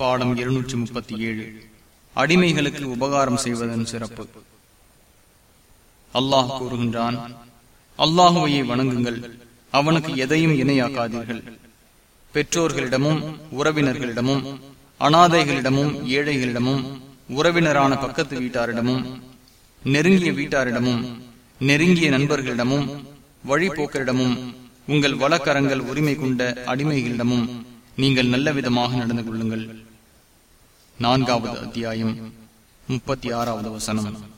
பாடம் இருநூற்றி முப்பத்தி ஏழு அடிமைகளுக்கு உபகாரம் செய்வதன் சிறப்பு. அல்லாஹ் கூறுகின்றான் அல்லாஹுவையை வணங்குங்கள் அவனுக்கு எதையும் இணையாக்காதீர்கள். பெற்றோர்களிடமும் உறவினர்களிடமும் அனாதைகளிடமும் ஏழைகளிடமும் உறவினரான பக்கத்து வீட்டாரிடமும் நெருங்கிய வீட்டாரிடமும் நெருங்கிய நண்பர்களிடமும் வழிபோக்கரிடமும் உங்கள் வழக்கரங்கள் உரிமை கொண்ட அடிமைகளிடமும் நீங்கள் நல்ல விதமாக நடந்து கொள்ளுங்கள். நான்காவது அத்தியாயம் முப்பத்தி ஆறாவது வசனம்.